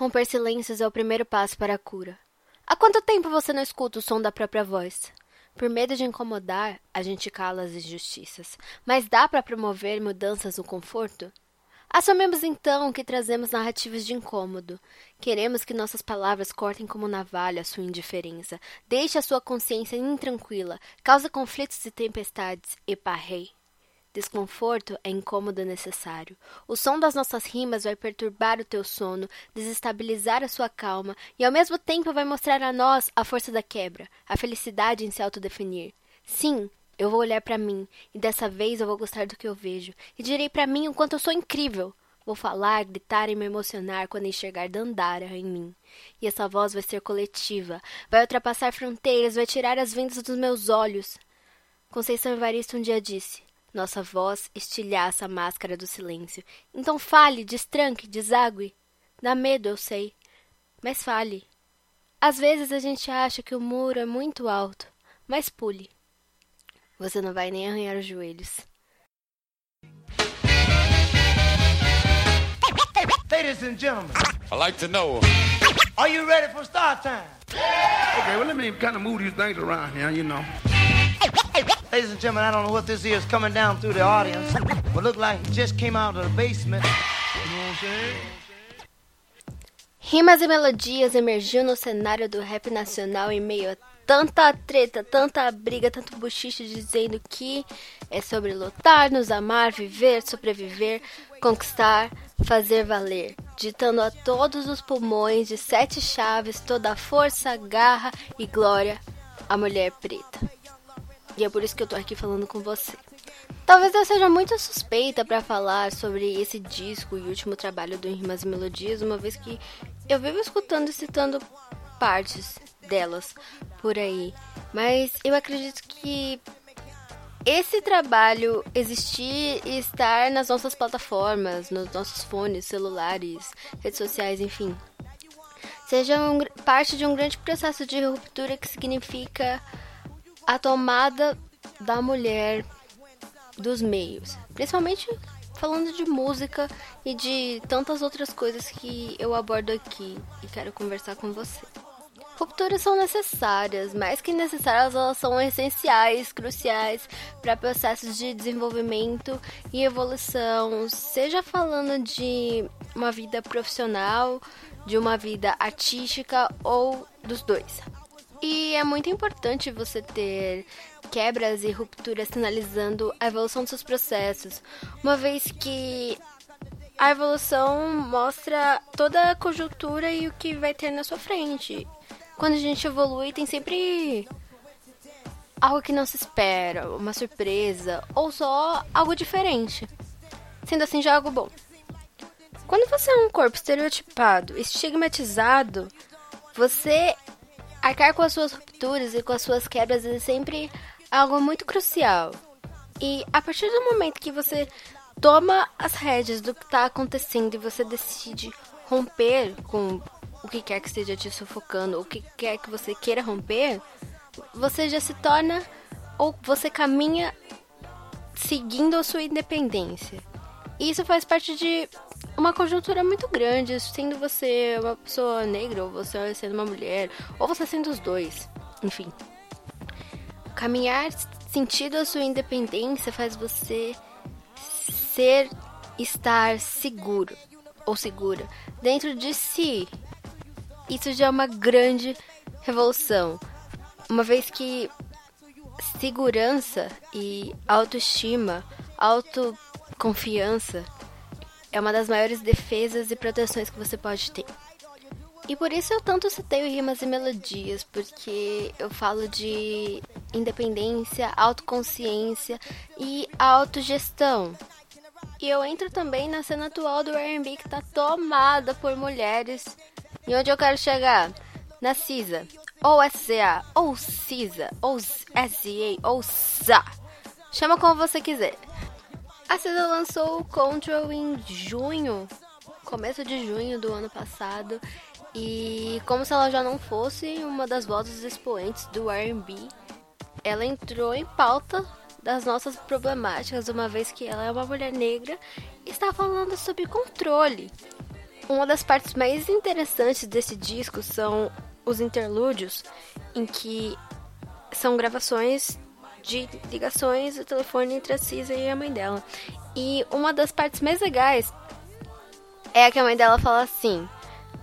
Romper silêncios é o primeiro passo para a cura. Há quanto tempo você não escuta o som da própria voz? Por medo de incomodar, a gente cala as injustiças. Mas dá para promover mudanças no conforto? Assumimos então que trazemos narrativas de incômodo. Queremos que nossas palavras cortem como navalha a sua indiferença, deixe a sua consciência intranquila, cause conflitos e tempestades, e parrei. Desconforto é incômodo necessário. O som das nossas rimas vai perturbar o teu sono, desestabilizar a sua calma e ao mesmo tempo vai mostrar a nós a força da quebra, a felicidade em se autodefinir. Sim, eu vou olhar para mim e dessa vez eu vou gostar do que eu vejo e direi para mim o quanto eu sou incrível. Vou falar, gritar e me emocionar quando enxergar Dandara em mim. E essa voz vai ser coletiva, vai ultrapassar fronteiras, vai tirar as vendas dos meus olhos. Conceição Evaristo um dia disse: nossa voz estilhaça a máscara do silêncio. Então fale, destranque, desague. Dá medo, eu sei. Mas fale. Às vezes a gente acha que o muro é muito alto, mas pule. Você não vai nem arranhar os joelhos. Ladies and gentlemen, I like to know. are you ready for start time? Okay, well, let me kind of move these things around here, you know. Ladies and gentlemen, I don't know what this is coming down through the audience, but look like it just came out of the basement. You know what I'm saying? Rimas e melodias emergiu no cenário do rap nacional em meio a tanta treta, tanta briga, tanto buchiche dizendo que é sobre lutar, nos amar, viver, sobreviver, conquistar, fazer valer, ditando a todos os pulmões de sete chaves toda a força, garra e glória a mulher preta. E é por isso que eu tô aqui falando com você. Talvez eu seja muito suspeita para falar sobre esse disco e último trabalho do Rimas e Melodias, uma vez que eu vivo escutando e citando partes delas por aí. Mas eu acredito que esse trabalho existir e estar nas nossas plataformas, nos nossos fones, celulares, redes sociais, enfim, seja um, parte de um grande processo de ruptura que significa a tomada da mulher dos meios, principalmente falando de música e de tantas outras coisas que eu abordo aqui e quero conversar com você. Rupturas são necessárias, mais que necessárias, elas são essenciais, cruciais para processos de desenvolvimento e evolução, seja falando de uma vida profissional, de uma vida artística ou dos dois. E é muito importante você ter quebras e rupturas sinalizando a evolução dos seus processos, uma vez que a evolução mostra toda a conjuntura e o que vai ter na sua frente. Quando a gente evolui, tem sempre algo que não se espera, uma surpresa, ou só algo diferente. Sendo assim, já é algo bom. Quando você é um corpo estereotipado, estigmatizado, você arcar com as suas rupturas e com as suas quebras é sempre algo muito crucial. E a partir do momento que você toma as rédeas do que está acontecendo e você decide romper com o que quer que esteja te sufocando, o que quer que você queira romper, você já se torna ou você caminha seguindo a sua independência. Isso faz parte de uma conjuntura muito grande, sendo você uma pessoa negra, ou você sendo uma mulher, ou você sendo os dois. Enfim. Caminhar sentido a sua independência faz você ser, estar seguro ou segura dentro de si. Isso já é uma grande revolução. Uma vez que segurança e autoestima, autoconfiança é uma das maiores defesas e proteções que você pode ter. E por isso eu tanto citei Rimas e Melodias, porque eu falo de independência, autoconsciência e autogestão. E eu entro também na cena atual do R&B que está tomada por mulheres. E onde eu quero chegar? Na CISA, ou SCA, ou CISA, ou SCA, ou SA. Chama como você quiser. A CISA lançou o Control em junho, começo de junho do ano passado. E como se ela já não fosse uma das vozes expoentes do R&B, ela entrou em pauta das nossas problemáticas, uma vez que ela é uma mulher negra e está falando sobre controle. uma das partes mais interessantes desse disco são os interlúdios, em que são gravações de ligações do telefone entre a Cisa e a mãe dela. E uma das partes mais legais é a que a mãe dela fala assim,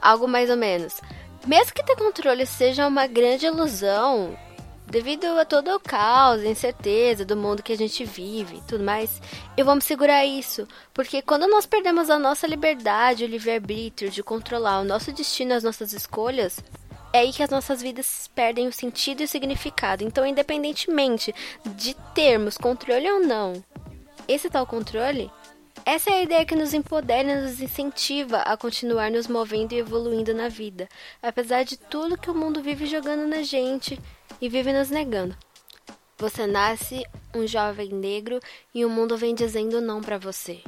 algo mais ou menos. Mesmo que ter controle seja uma grande ilusão, devido a todo o caos, incerteza do mundo que a gente vive e tudo mais, eu vou me segurar isso, porque quando nós perdemos a nossa liberdade, o livre-arbítrio de controlar o nosso destino, as nossas escolhas, é aí que as nossas vidas perdem o sentido e o significado. Então, independentemente de termos controle ou não, esse tal controle, essa é a ideia que nos empodera e nos incentiva a continuar nos movendo e evoluindo na vida, apesar de tudo que o mundo vive jogando na gente e vive nos negando. Você nasce um jovem negro e o mundo vem dizendo não para você.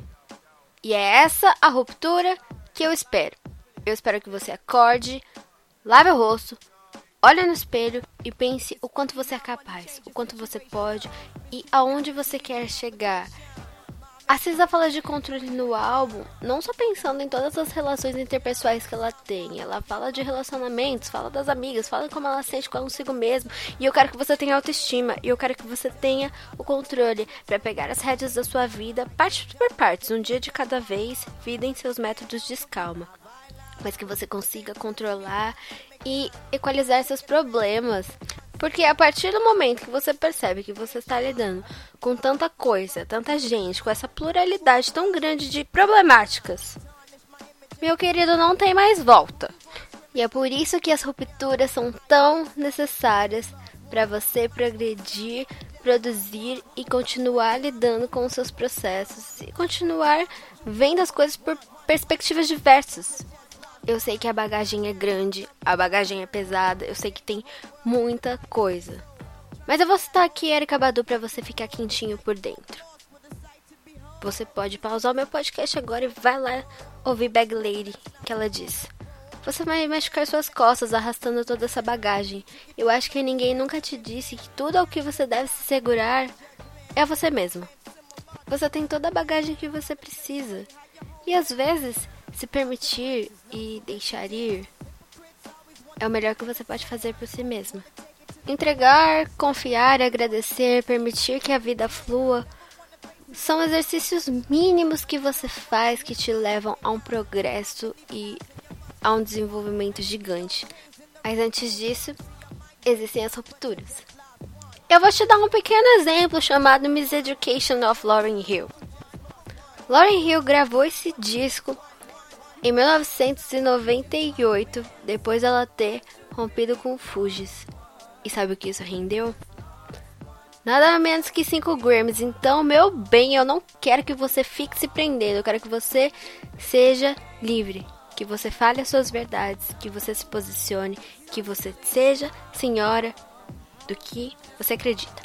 E é essa a ruptura que eu espero. Eu espero que você acorde, Lave o rosto, olhe no espelho e pense o quanto você é capaz, o quanto você pode e aonde você quer chegar. A Cisa fala de controle no álbum, não só pensando em todas as relações interpessoais que ela tem. Ela fala de relacionamentos, fala das amigas, fala como ela sente consigo mesmo. E eu quero que você tenha autoestima, e eu quero que você tenha o controle para pegar as rédeas da sua vida, parte por partes, um dia de cada vez, vida em seus métodos de escalma mas que você consiga controlar e equalizar seus problemas. Porque a partir do momento que você percebe que você está lidando com tanta coisa, tanta gente, com essa pluralidade tão grande de problemáticas, meu querido, não tem mais volta. E é por isso que as rupturas são tão necessárias para você progredir, produzir e continuar lidando com os seus processos e continuar vendo as coisas por perspectivas diversas. Eu sei que a bagagem é grande, a bagagem é pesada, eu sei que tem muita coisa. Mas eu vou citar aqui Erika Badu para você ficar quentinho por dentro. Você pode pausar o meu podcast agora e vai lá ouvir Bag Lady, que ela diz. Você vai machucar suas costas arrastando toda essa bagagem. Eu acho que ninguém nunca te disse que tudo ao que você deve se segurar é você mesmo. Você tem toda a bagagem que você precisa. E às vezes se permitir e deixar ir é o melhor que você pode fazer por si mesma. Entregar, confiar, agradecer, permitir que a vida flua são exercícios mínimos que você faz que te levam a um progresso e a um desenvolvimento gigante. Mas antes disso, existem as rupturas. Eu vou te dar um pequeno exemplo chamado Miss Education of Lauryn Hill. Lauryn Hill gravou esse disco em 1998, depois dela ter rompido com Fugis. E sabe o que isso rendeu? Nada menos que 5 Grammys. Então, meu bem, eu não quero que você fique se prendendo. Eu quero que você seja livre. Que você fale as suas verdades. Que você se posicione. Que você seja senhora do que você acredita.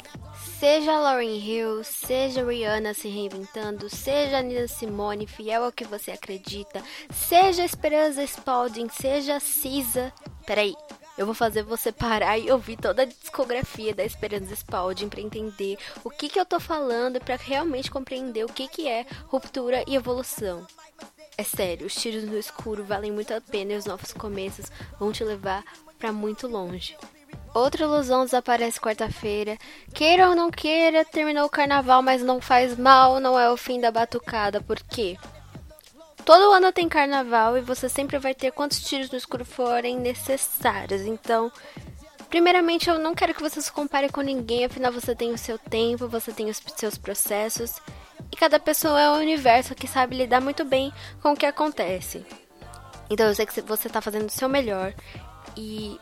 Seja Lauryn Hill, seja Rihanna se reinventando, seja Nina Simone fiel ao que você acredita, seja Esperança Spalding, seja Cisa. Peraí, eu vou fazer você parar e ouvir toda a discografia da Esperança Spalding para entender o que, que eu tô falando para realmente compreender o que, que é ruptura e evolução. É sério, os tiros no escuro valem muito a pena e os novos começos vão te levar para muito longe. Outra ilusão desaparece quarta-feira. Queira ou não queira, terminou o carnaval, mas não faz mal, não é o fim da batucada. Por quê? Todo ano tem carnaval e você sempre vai ter quantos tiros no escuro forem necessários. Então, primeiramente, eu não quero que você se compare com ninguém, afinal você tem o seu tempo, você tem os seus processos. E cada pessoa é um universo que sabe lidar muito bem com o que acontece. Então eu sei que você está fazendo o seu melhor. E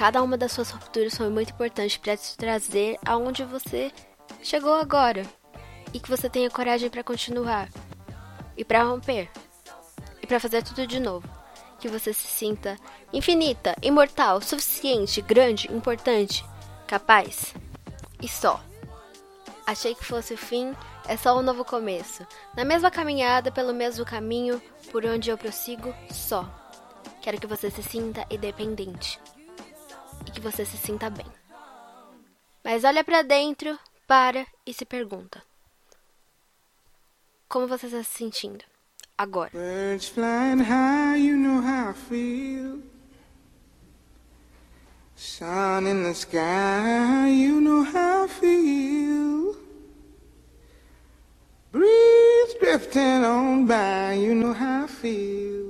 Cada uma das suas rupturas foi muito importante para te trazer aonde você chegou agora e que você tenha coragem para continuar e para romper e para fazer tudo de novo. Que você se sinta infinita, imortal, suficiente, grande, importante, capaz e só. Achei que fosse o fim, é só um novo começo. Na mesma caminhada, pelo mesmo caminho, por onde eu prossigo, só. Quero que você se sinta independente e que você se sinta bem. Mas olha para dentro, para e se pergunta: Como você está se sentindo? agora. Birds flying high, you know how I feel. Sun in the sky, you know how I feel. Breeze drifting on by, you know how I feel.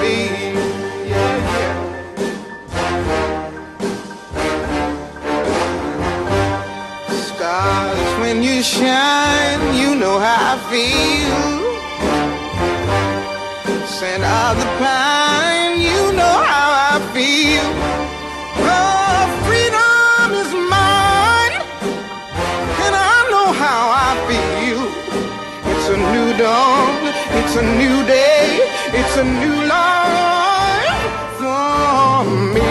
me. When you shine, you know how I feel. Scent of the pine, you know how I feel. Oh, freedom is mine, and I know how I feel. It's a new dawn, it's a new day, it's a new